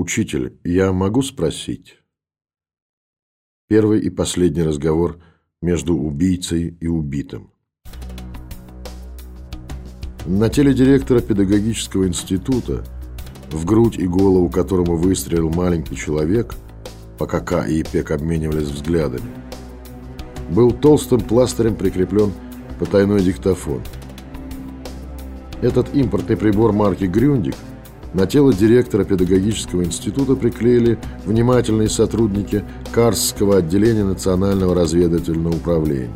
Учитель, я могу спросить? Первый и последний разговор между убийцей и убитым. На теле директора педагогического института, в грудь и голову которому выстрелил маленький человек, пока К и Ипек обменивались взглядами, был толстым пластырем прикреплен потайной диктофон. Этот импортный прибор марки «Грюндик» На тело директора педагогического института приклеили внимательные сотрудники Карсского отделения Национального разведывательного управления.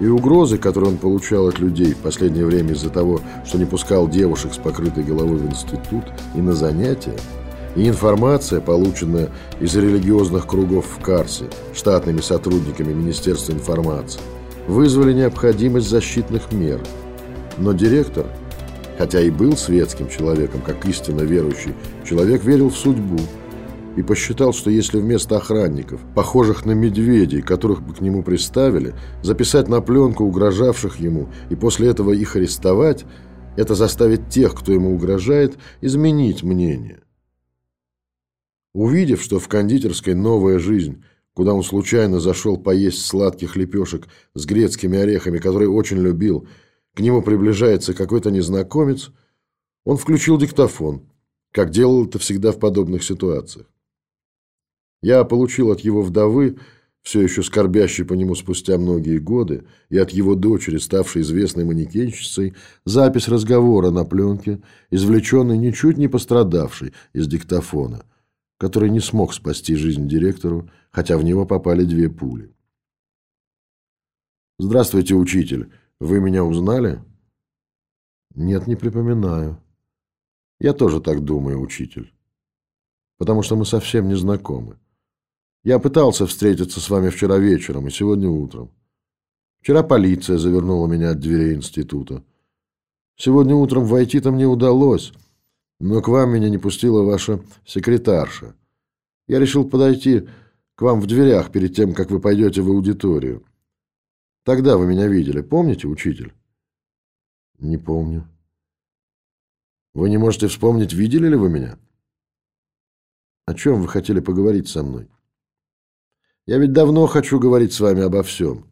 И угрозы, которые он получал от людей в последнее время из-за того, что не пускал девушек с покрытой головой в институт и на занятия, и информация, полученная из религиозных кругов в Карсе штатными сотрудниками Министерства информации, вызвали необходимость защитных мер. Но директор – Хотя и был светским человеком, как истинно верующий, человек верил в судьбу и посчитал, что если вместо охранников, похожих на медведей, которых бы к нему приставили, записать на пленку угрожавших ему и после этого их арестовать, это заставит тех, кто ему угрожает, изменить мнение. Увидев, что в кондитерской «Новая жизнь», куда он случайно зашел поесть сладких лепешек с грецкими орехами, которые очень любил, к нему приближается какой-то незнакомец, он включил диктофон, как делал это всегда в подобных ситуациях. Я получил от его вдовы, все еще скорбящей по нему спустя многие годы, и от его дочери, ставшей известной манекенщицей, запись разговора на пленке, извлеченный ничуть не пострадавший из диктофона, который не смог спасти жизнь директору, хотя в него попали две пули. «Здравствуйте, учитель!» Вы меня узнали? Нет, не припоминаю. Я тоже так думаю, учитель. Потому что мы совсем не знакомы. Я пытался встретиться с вами вчера вечером и сегодня утром. Вчера полиция завернула меня от дверей института. Сегодня утром войти там не удалось, но к вам меня не пустила ваша секретарша. Я решил подойти к вам в дверях перед тем, как вы пойдете в аудиторию. Тогда вы меня видели. Помните, учитель? Не помню. Вы не можете вспомнить, видели ли вы меня? О чем вы хотели поговорить со мной? Я ведь давно хочу говорить с вами обо всем.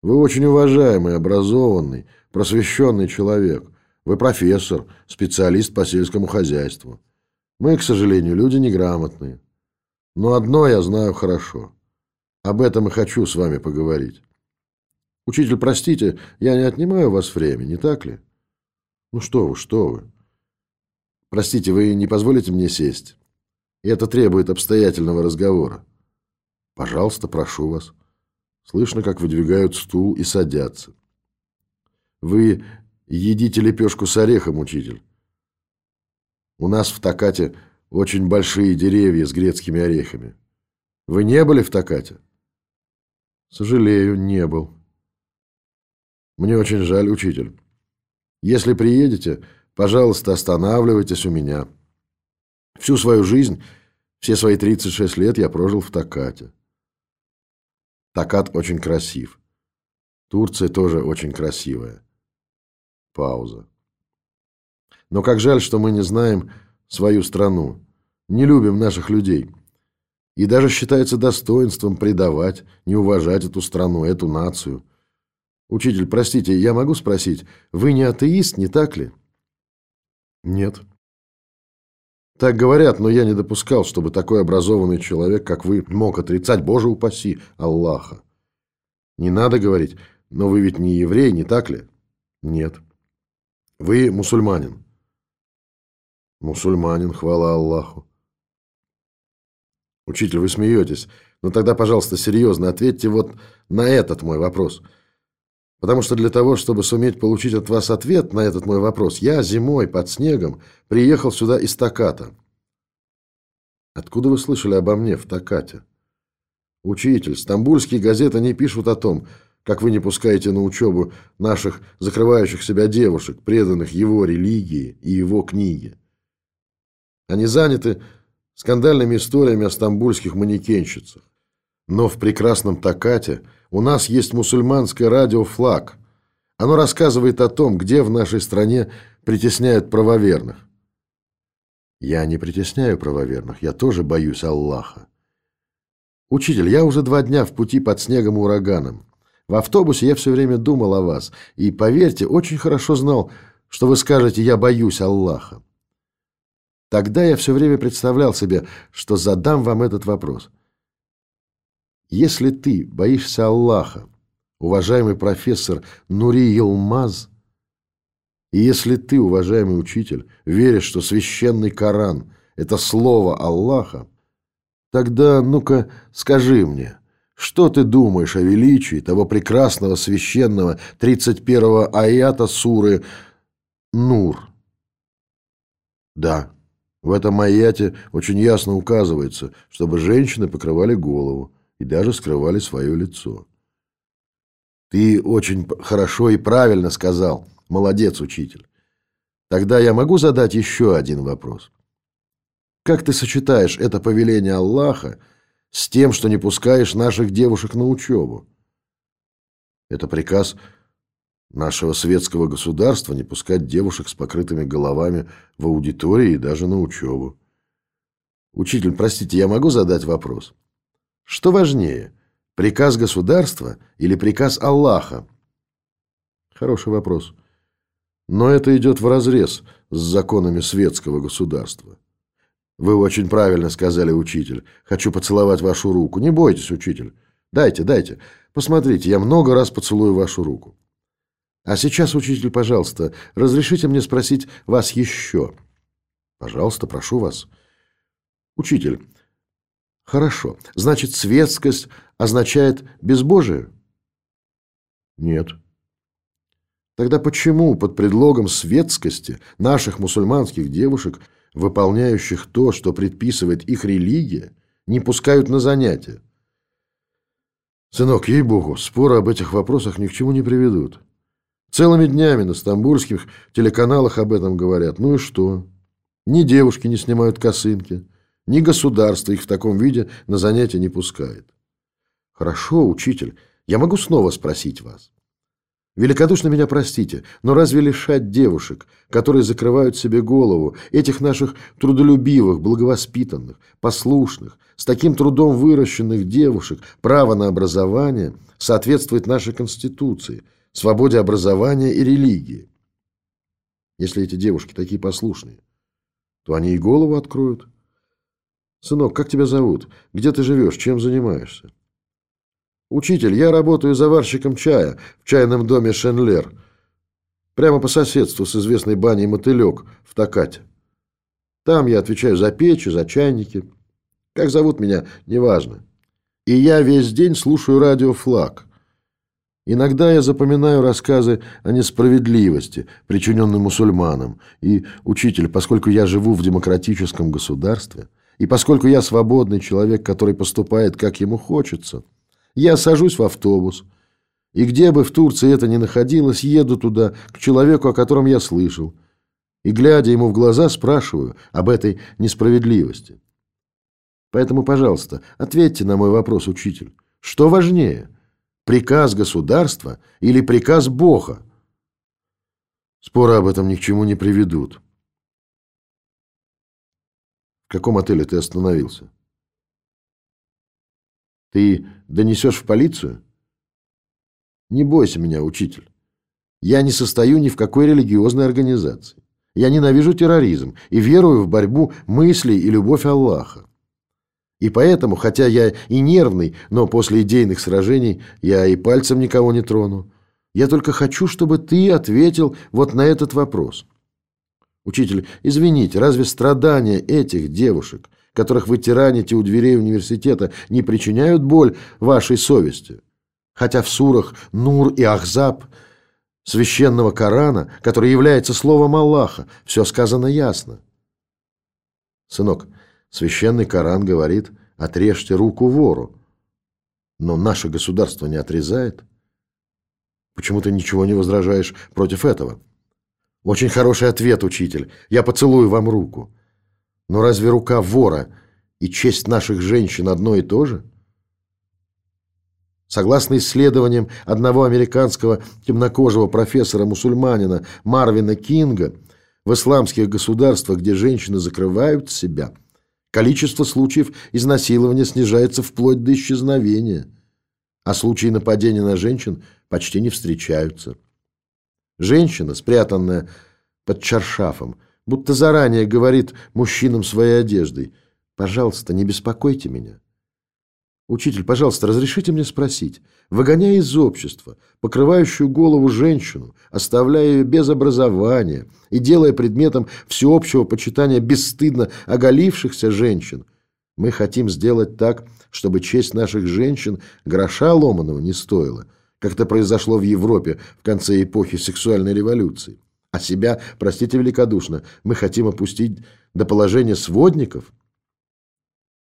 Вы очень уважаемый, образованный, просвещенный человек. Вы профессор, специалист по сельскому хозяйству. Мы, к сожалению, люди неграмотные. Но одно я знаю хорошо. Об этом и хочу с вами поговорить. Учитель, простите, я не отнимаю у вас время, не так ли? Ну что вы, что вы. Простите, вы не позволите мне сесть? И это требует обстоятельного разговора. Пожалуйста, прошу вас. Слышно, как выдвигают стул и садятся. Вы едите лепешку с орехом, учитель. У нас в Токате очень большие деревья с грецкими орехами. Вы не были в Токате? Сожалею, не был. Мне очень жаль, учитель. Если приедете, пожалуйста, останавливайтесь у меня. Всю свою жизнь, все свои 36 лет я прожил в Такате. Такат очень красив. Турция тоже очень красивая. Пауза. Но как жаль, что мы не знаем свою страну, не любим наших людей. И даже считается достоинством предавать, не уважать эту страну, эту нацию – Учитель, простите, я могу спросить, вы не атеист, не так ли? Нет. Так говорят, но я не допускал, чтобы такой образованный человек, как вы, мог отрицать, Боже упаси, Аллаха. Не надо говорить, но вы ведь не еврей, не так ли? Нет. Вы мусульманин. Мусульманин, хвала Аллаху. Учитель, вы смеетесь, но тогда, пожалуйста, серьезно ответьте вот на этот мой вопрос – Потому что для того, чтобы суметь получить от вас ответ на этот мой вопрос, я зимой под снегом приехал сюда из Токата. Откуда вы слышали обо мне в Токате? Учитель, стамбульские газеты не пишут о том, как вы не пускаете на учебу наших закрывающих себя девушек, преданных его религии и его книге. Они заняты скандальными историями о стамбульских манекенщицах. Но в прекрасном Токате у нас есть мусульманское радио «Флаг». Оно рассказывает о том, где в нашей стране притесняют правоверных. Я не притесняю правоверных, я тоже боюсь Аллаха. Учитель, я уже два дня в пути под снегом и ураганом. В автобусе я все время думал о вас, и, поверьте, очень хорошо знал, что вы скажете «я боюсь Аллаха». Тогда я все время представлял себе, что задам вам этот вопрос. Если ты боишься Аллаха, уважаемый профессор Нури Елмаз, и если ты, уважаемый учитель, веришь, что священный Коран – это слово Аллаха, тогда ну-ка скажи мне, что ты думаешь о величии того прекрасного священного 31-го аята суры Нур? Да, в этом аяте очень ясно указывается, чтобы женщины покрывали голову и даже скрывали свое лицо. Ты очень хорошо и правильно сказал. Молодец, учитель. Тогда я могу задать еще один вопрос. Как ты сочетаешь это повеление Аллаха с тем, что не пускаешь наших девушек на учебу? Это приказ нашего светского государства не пускать девушек с покрытыми головами в аудитории и даже на учебу. Учитель, простите, я могу задать вопрос? Что важнее – Приказ государства или приказ Аллаха? Хороший вопрос. Но это идет вразрез с законами светского государства. Вы очень правильно сказали, учитель. Хочу поцеловать вашу руку. Не бойтесь, учитель. Дайте, дайте. Посмотрите, я много раз поцелую вашу руку. А сейчас, учитель, пожалуйста, разрешите мне спросить вас еще. Пожалуйста, прошу вас. Учитель, Хорошо. Значит, светскость означает безбожие? Нет. Тогда почему под предлогом светскости наших мусульманских девушек, выполняющих то, что предписывает их религия, не пускают на занятия? Сынок, ей-богу, споры об этих вопросах ни к чему не приведут. Целыми днями на стамбульских телеканалах об этом говорят. Ну и что? Ни девушки не снимают косынки, ни государство их в таком виде на занятия не пускает. Хорошо, учитель, я могу снова спросить вас. Великодушно меня простите, но разве лишать девушек, которые закрывают себе голову, этих наших трудолюбивых, благовоспитанных, послушных, с таким трудом выращенных девушек, право на образование соответствует нашей Конституции, свободе образования и религии? Если эти девушки такие послушные, то они и голову откроют. Сынок, как тебя зовут? Где ты живешь? Чем занимаешься? Учитель, я работаю заварщиком чая в чайном доме Шенлер. Прямо по соседству с известной баней «Мотылек» в Токате. Там я отвечаю за печи, за чайники. Как зовут меня, неважно. И я весь день слушаю радио «Флаг». Иногда я запоминаю рассказы о несправедливости, причиненной мусульманам. И, учитель, поскольку я живу в демократическом государстве – и поскольку я свободный человек, который поступает, как ему хочется, я сажусь в автобус, и где бы в Турции это ни находилось, еду туда, к человеку, о котором я слышал, и, глядя ему в глаза, спрашиваю об этой несправедливости. Поэтому, пожалуйста, ответьте на мой вопрос, учитель. Что важнее, приказ государства или приказ Бога? Споры об этом ни к чему не приведут. В каком отеле ты остановился? Ты донесешь в полицию? Не бойся меня, учитель. Я не состою ни в какой религиозной организации. Я ненавижу терроризм и верую в борьбу мыслей и любовь Аллаха. И поэтому, хотя я и нервный, но после идейных сражений я и пальцем никого не трону. Я только хочу, чтобы ты ответил вот на этот вопрос. Учитель, извините, разве страдания этих девушек, которых вы тираните у дверей университета, не причиняют боль вашей совести? Хотя в сурах Нур и Ахзаб священного Корана, который является словом Аллаха, все сказано ясно. Сынок, священный Коран говорит, отрежьте руку вору. Но наше государство не отрезает. Почему ты ничего не возражаешь против этого? Очень хороший ответ, учитель. Я поцелую вам руку. Но разве рука вора и честь наших женщин одно и то же? Согласно исследованиям одного американского темнокожего профессора-мусульманина Марвина Кинга, В исламских государствах, где женщины закрывают себя, количество случаев изнасилования снижается вплоть до исчезновения, а случаи нападения на женщин почти не встречаются. Женщина, спрятанная под чаршафом, будто заранее говорит мужчинам своей одеждой, «Пожалуйста, не беспокойте меня». Учитель, пожалуйста, разрешите мне спросить, выгоняя из общества покрывающую голову женщину, оставляя ее без образования и делая предметом всеобщего почитания бесстыдно оголившихся женщин, мы хотим сделать так, чтобы честь наших женщин гроша ломаного не стоила, как это произошло в Европе в конце эпохи сексуальной революции. А себя, простите великодушно, мы хотим опустить до положения сводников?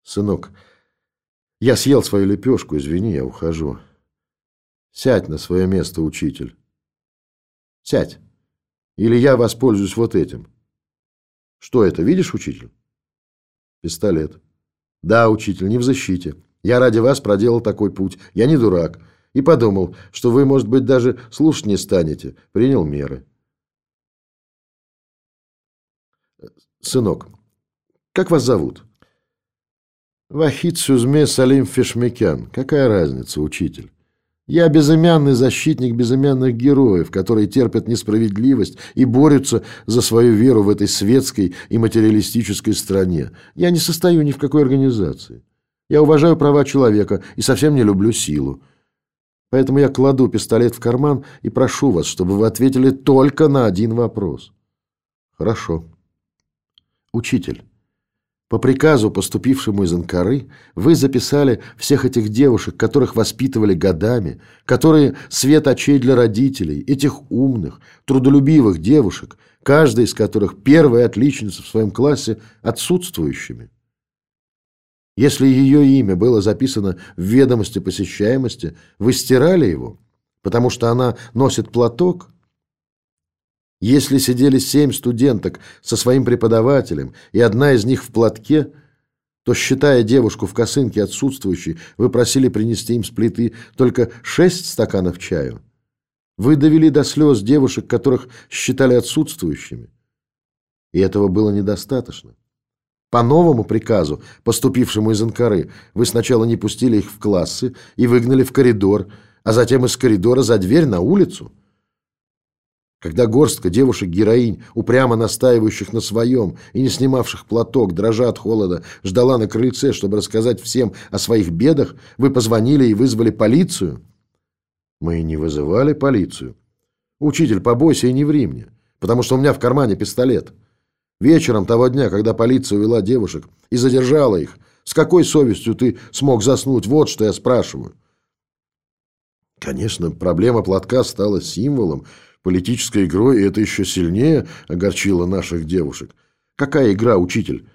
Сынок, я съел свою лепешку, извини, я ухожу. Сядь на свое место, учитель. Сядь. Или я воспользуюсь вот этим. Что это, видишь, учитель? Пистолет. Да, учитель, не в защите. Я ради вас проделал такой путь. Я не дурак. И подумал, что вы, может быть, даже слушать не станете. Принял меры. Сынок, как вас зовут? Вахид Сюзме Салим Фешмекян. Какая разница, учитель? Я безымянный защитник безымянных героев, которые терпят несправедливость и борются за свою веру в этой светской и материалистической стране. Я не состою ни в какой организации. Я уважаю права человека и совсем не люблю силу. Поэтому я кладу пистолет в карман и прошу вас, чтобы вы ответили только на один вопрос. Хорошо. Учитель. По приказу, поступившему из Анкары, вы записали всех этих девушек, которых воспитывали годами, которые свет очей для родителей, этих умных, трудолюбивых девушек, каждая из которых первая отличница в своем классе отсутствующими. Если ее имя было записано в ведомости посещаемости, вы стирали его, потому что она носит платок – если сидели семь студенток со своим преподавателем, и одна из них в платке, то, считая девушку в косынке отсутствующей, вы просили принести им с плиты только шесть стаканов чаю. Вы довели до слез девушек, которых считали отсутствующими. И этого было недостаточно. По новому приказу, поступившему из Анкары, вы сначала не пустили их в классы и выгнали в коридор, а затем из коридора за дверь на улицу – когда горстка девушек-героинь, упрямо настаивающих на своем и не снимавших платок, дрожа от холода, ждала на крыльце, чтобы рассказать всем о своих бедах, вы позвонили и вызвали полицию? Мы не вызывали полицию. Учитель, побойся и не ври мне, потому что у меня в кармане пистолет. Вечером того дня, когда полиция увела девушек и задержала их, с какой совестью ты смог заснуть? Вот что я спрашиваю. Конечно, проблема платка стала символом, политической игрой, и это еще сильнее огорчило наших девушек. Какая игра, учитель?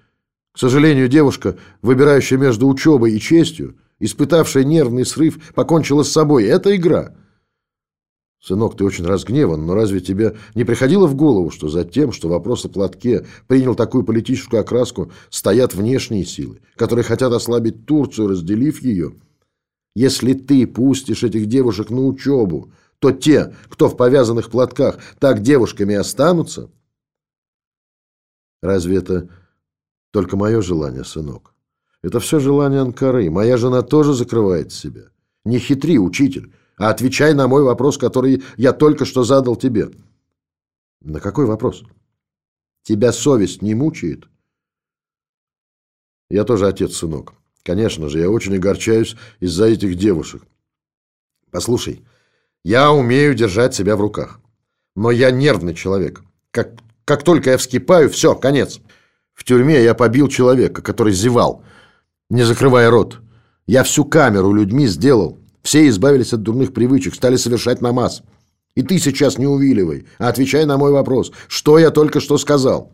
К сожалению, девушка, выбирающая между учебой и честью, испытавшая нервный срыв, покончила с собой. Это игра. Сынок, ты очень разгневан, но разве тебе не приходило в голову, что за тем, что вопрос о платке принял такую политическую окраску, стоят внешние силы, которые хотят ослабить Турцию, разделив ее? Если ты пустишь этих девушек на учебу, то те, кто в повязанных платках, так девушками останутся? Разве это только мое желание, сынок? Это все желание Анкары. Моя жена тоже закрывает себя. Не хитри, учитель, а отвечай на мой вопрос, который я только что задал тебе. На какой вопрос? Тебя совесть не мучает? Я тоже отец, сынок. Конечно же, я очень огорчаюсь из-за этих девушек. Послушай, я умею держать себя в руках. Но я нервный человек. Как, как только я вскипаю, все, конец. В тюрьме я побил человека, который зевал, не закрывая рот. Я всю камеру людьми сделал. Все избавились от дурных привычек, стали совершать намаз. И ты сейчас не увиливай, а отвечай на мой вопрос. Что я только что сказал?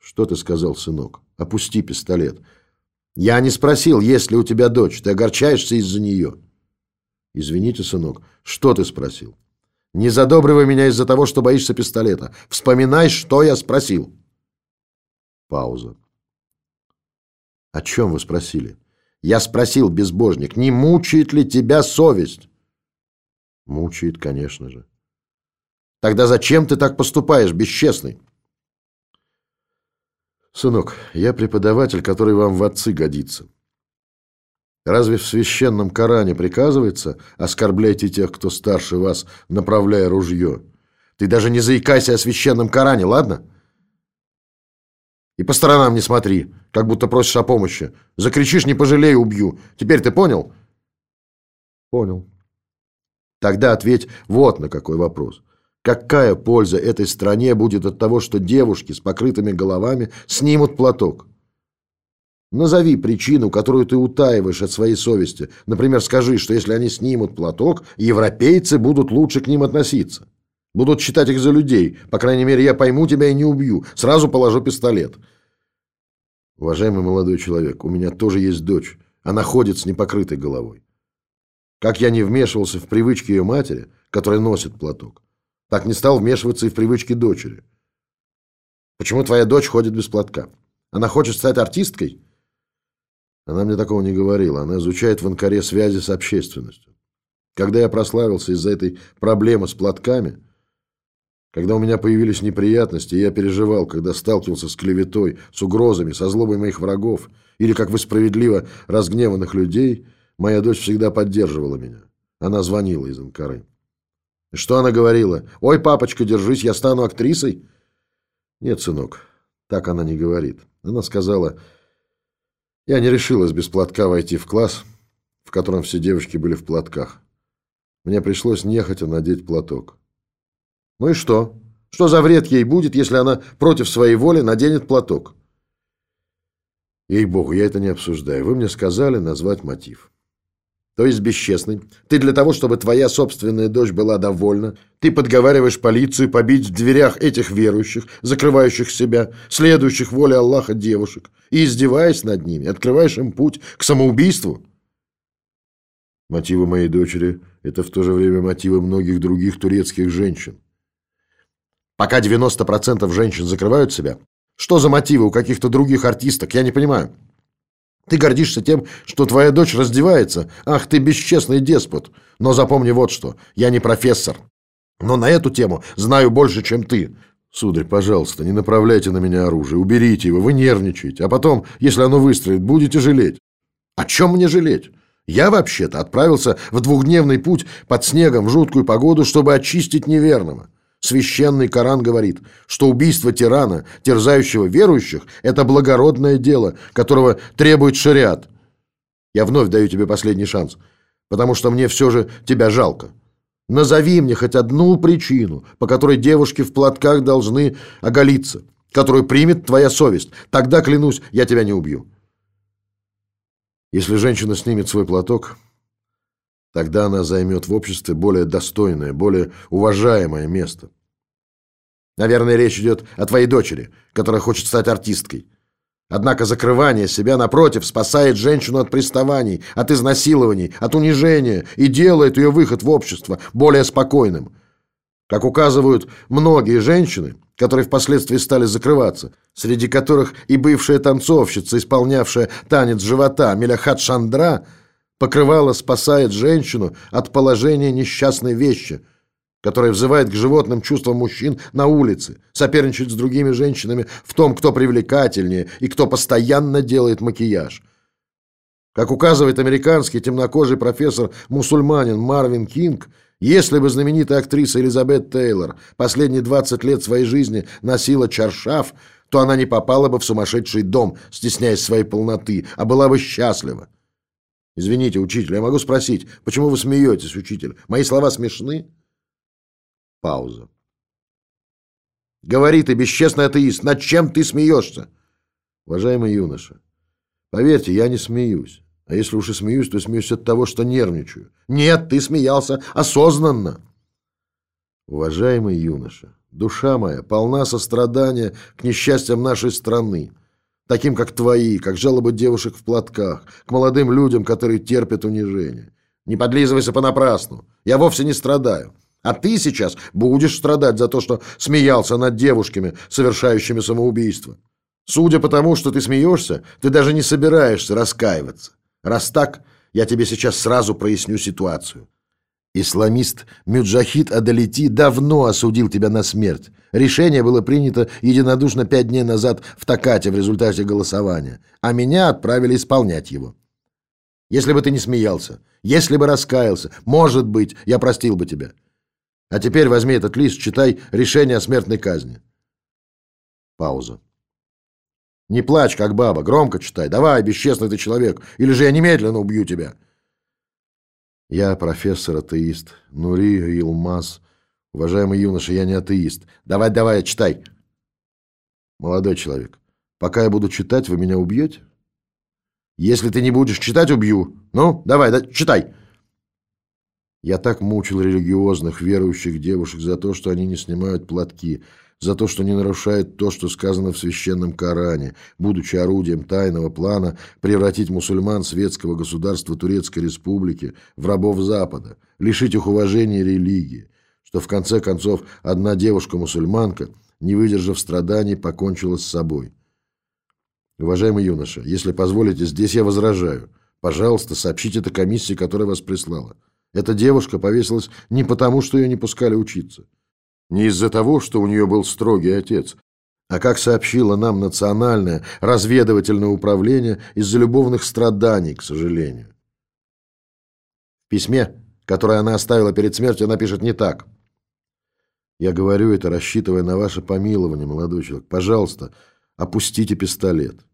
Что ты сказал, сынок? Опусти пистолет. Я не спросил, есть ли у тебя дочь. Ты огорчаешься из-за нее. Извините, сынок, что ты спросил? Не задобривай меня из-за того, что боишься пистолета. Вспоминай, что я спросил. Пауза. О чем вы спросили? Я спросил, безбожник, не мучает ли тебя совесть? Мучает, конечно же. Тогда зачем ты так поступаешь, бесчестный? Сынок, я преподаватель, который вам в отцы годится. Разве в священном Коране приказывается оскорбляйте тех, кто старше вас, направляя ружье? Ты даже не заикайся о священном Коране, ладно? И по сторонам не смотри, как будто просишь о помощи. Закричишь, не пожалею, убью. Теперь ты понял? Понял. Тогда ответь вот на какой вопрос. Какая польза этой стране будет от того, что девушки с покрытыми головами снимут платок? Назови причину, которую ты утаиваешь от своей совести. Например, скажи, что если они снимут платок, европейцы будут лучше к ним относиться. Будут считать их за людей. По крайней мере, я пойму тебя и не убью. Сразу положу пистолет. Уважаемый молодой человек, у меня тоже есть дочь. Она ходит с непокрытой головой. Как я не вмешивался в привычки ее матери, которая носит платок, так не стал вмешиваться и в привычки дочери. Почему твоя дочь ходит без платка? Она хочет стать артисткой? Она мне такого не говорила. Она изучает в Анкаре связи с общественностью. Когда я прославился из-за этой проблемы с платками, когда у меня появились неприятности, я переживал, когда сталкивался с клеветой, с угрозами, со злобой моих врагов, или, как вы справедливо, разгневанных людей, моя дочь всегда поддерживала меня. Она звонила из Анкары. Что она говорила? «Ой, папочка, держись, я стану актрисой?» Нет, сынок, так она не говорит. Она сказала, я не решилась без платка войти в класс, в котором все девочки были в платках. Мне пришлось нехотя надеть платок. Ну и что? Что за вред ей будет, если она против своей воли наденет платок? Ей-богу, я это не обсуждаю. Вы мне сказали назвать мотив то есть бесчестный. Ты для того, чтобы твоя собственная дочь была довольна, ты подговариваешь полицию побить в дверях этих верующих, закрывающих себя, следующих воле Аллаха девушек, и, издеваясь над ними, открываешь им путь к самоубийству. Мотивы моей дочери – это в то же время мотивы многих других турецких женщин. Пока 90% женщин закрывают себя, что за мотивы у каких-то других артисток, я не понимаю. Ты гордишься тем, что твоя дочь раздевается. Ах, ты бесчестный деспот. Но запомни вот что. Я не профессор. Но на эту тему знаю больше, чем ты. Сударь, пожалуйста, не направляйте на меня оружие. Уберите его, вы нервничаете. А потом, если оно выстрелит, будете жалеть. О чем мне жалеть? Я вообще-то отправился в двухдневный путь под снегом в жуткую погоду, чтобы очистить неверного. Священный Коран говорит, что убийство тирана, терзающего верующих, это благородное дело, которого требует шариат. Я вновь даю тебе последний шанс, потому что мне все же тебя жалко. Назови мне хоть одну причину, по которой девушки в платках должны оголиться, которую примет твоя совесть. Тогда, клянусь, я тебя не убью. Если женщина снимет свой платок, Тогда она займет в обществе более достойное, более уважаемое место. Наверное, речь идет о твоей дочери, которая хочет стать артисткой. Однако закрывание себя, напротив, спасает женщину от приставаний, от изнасилований, от унижения и делает ее выход в общество более спокойным. Как указывают многие женщины, которые впоследствии стали закрываться, среди которых и бывшая танцовщица, исполнявшая танец живота Миляхат Шандра – Покрывало спасает женщину от положения несчастной вещи, которая взывает к животным чувствам мужчин на улице, соперничает с другими женщинами в том, кто привлекательнее и кто постоянно делает макияж. Как указывает американский темнокожий профессор-мусульманин Марвин Кинг, если бы знаменитая актриса Элизабет Тейлор последние 20 лет своей жизни носила чаршаф, то она не попала бы в сумасшедший дом, стесняясь своей полноты, а была бы счастлива. Извините, учитель, я могу спросить, почему вы смеетесь, учитель? Мои слова смешны? Пауза. Говори ты, бесчестный атеист, над чем ты смеешься? Уважаемый юноша, поверьте, я не смеюсь. А если уж и смеюсь, то смеюсь от того, что нервничаю. Нет, ты смеялся осознанно. Уважаемый юноша, душа моя полна сострадания к несчастьям нашей страны таким, как твои, как жалобы девушек в платках, к молодым людям, которые терпят унижение. Не подлизывайся понапрасну. Я вовсе не страдаю. А ты сейчас будешь страдать за то, что смеялся над девушками, совершающими самоубийство. Судя по тому, что ты смеешься, ты даже не собираешься раскаиваться. Раз так, я тебе сейчас сразу проясню ситуацию. Исламист Мюджахид Адалити давно осудил тебя на смерть. Решение было принято единодушно пять дней назад в Такате в результате голосования, а меня отправили исполнять его. Если бы ты не смеялся, если бы раскаялся, может быть, я простил бы тебя. А теперь возьми этот лист, читай решение о смертной казни. Пауза. Не плачь, как баба, громко читай. Давай, бесчестный ты человек, или же я немедленно убью тебя. Я профессор-атеист, Нури Илмаз. Уважаемый юноша, я не атеист. Давай, давай, читай. Молодой человек, пока я буду читать, вы меня убьете? Если ты не будешь читать, убью. Ну, давай, да, читай. Я так мучил религиозных, верующих девушек за то, что они не снимают платки, за то, что не нарушают то, что сказано в священном Коране, будучи орудием тайного плана превратить мусульман светского государства Турецкой Республики в рабов Запада, лишить их уважения религии, что в конце концов одна девушка-мусульманка, не выдержав страданий, покончила с собой. Уважаемый юноша, если позволите, здесь я возражаю. Пожалуйста, сообщите это комиссии, которая вас прислала. Эта девушка повесилась не потому, что ее не пускали учиться. Не из-за того, что у нее был строгий отец, а, как сообщило нам Национальное разведывательное управление, из-за любовных страданий, к сожалению. В письме, которое она оставила перед смертью, она пишет не так. Я говорю это, рассчитывая на ваше помилование, молодой человек. Пожалуйста, опустите пистолет.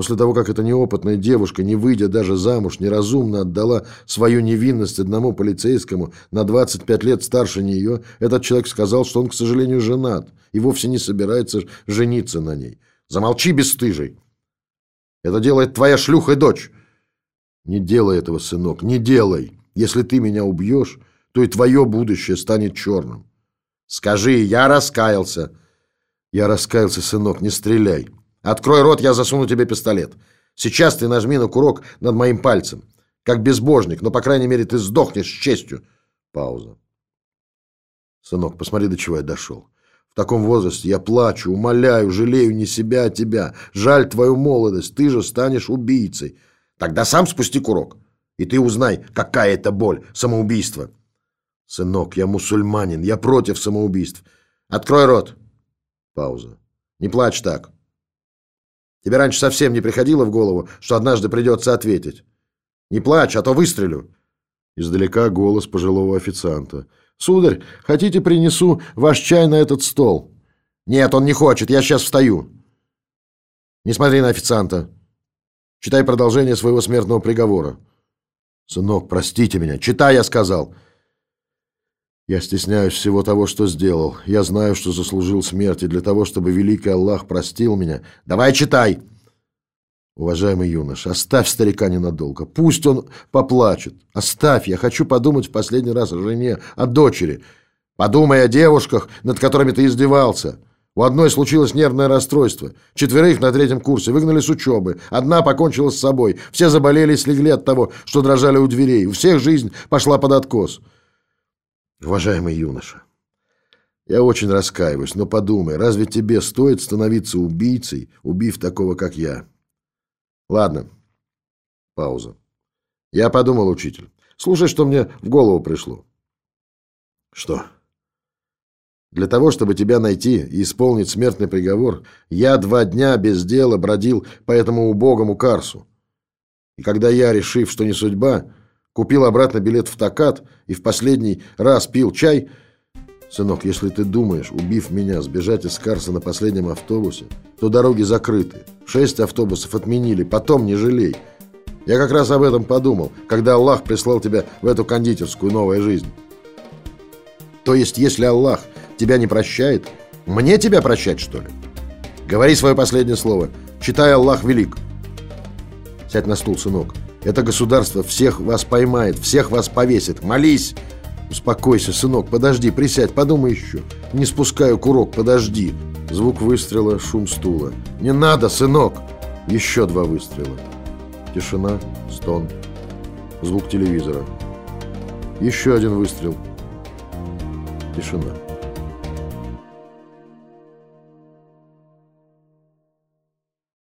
После того, как эта неопытная девушка, не выйдя даже замуж, неразумно отдала свою невинность одному полицейскому на 25 лет старше нее, этот человек сказал, что он, к сожалению, женат и вовсе не собирается жениться на ней. Замолчи, бесстыжий! Это делает твоя шлюха и дочь. Не делай этого, сынок, не делай. Если ты меня убьешь, то и твое будущее станет черным. Скажи, я раскаялся. Я раскаялся, сынок, не стреляй. Открой рот, я засуну тебе пистолет. Сейчас ты нажми на курок над моим пальцем. Как безбожник, но, по крайней мере, ты сдохнешь с честью. Пауза. Сынок, посмотри, до чего я дошел. В таком возрасте я плачу, умоляю, жалею не себя, а тебя. Жаль твою молодость, ты же станешь убийцей. Тогда сам спусти курок, и ты узнай, какая это боль, самоубийство. Сынок, я мусульманин, я против самоубийств. Открой рот. Пауза. Не плачь так. Тебе раньше совсем не приходило в голову, что однажды придется ответить? Не плачь, а то выстрелю. Издалека голос пожилого официанта. Сударь, хотите принесу ваш чай на этот стол? Нет, он не хочет, я сейчас встаю. Не смотри на официанта. Читай продолжение своего смертного приговора. Сынок, простите меня. Читай, я сказал. Я стесняюсь всего того, что сделал. Я знаю, что заслужил смерти для того, чтобы великий Аллах простил меня. Давай читай!» «Уважаемый юноша, оставь старика ненадолго. Пусть он поплачет. Оставь, я хочу подумать в последний раз о жене, о дочери. Подумай о девушках, над которыми ты издевался. У одной случилось нервное расстройство. Четверых на третьем курсе выгнали с учебы. Одна покончила с собой. Все заболели и слегли от того, что дрожали у дверей. У всех жизнь пошла под откос». Уважаемый юноша, я очень раскаиваюсь, но подумай, разве тебе стоит становиться убийцей, убив такого, как я? Ладно. Пауза. Я подумал, учитель. Слушай, что мне в голову пришло. Что? Для того, чтобы тебя найти и исполнить смертный приговор, я два дня без дела бродил по этому убогому Карсу. И когда я, решив, что не судьба, Купил обратно билет в Токат и в последний раз пил чай. Сынок, если ты думаешь, убив меня, сбежать из Карса на последнем автобусе, то дороги закрыты. Шесть автобусов отменили, потом не жалей. Я как раз об этом подумал, когда Аллах прислал тебя в эту кондитерскую «Новая жизнь». То есть, если Аллах тебя не прощает, мне тебя прощать, что ли? Говори свое последнее слово. Читай «Аллах велик». Сядь на стул, сынок. Это государство всех вас поймает, всех вас повесит. Молись! Успокойся, сынок, подожди, присядь, подумай еще. Не спускаю курок, подожди. Звук выстрела, шум стула. Не надо, сынок! Еще два выстрела. Тишина, стон. Звук телевизора. Еще один выстрел. Тишина.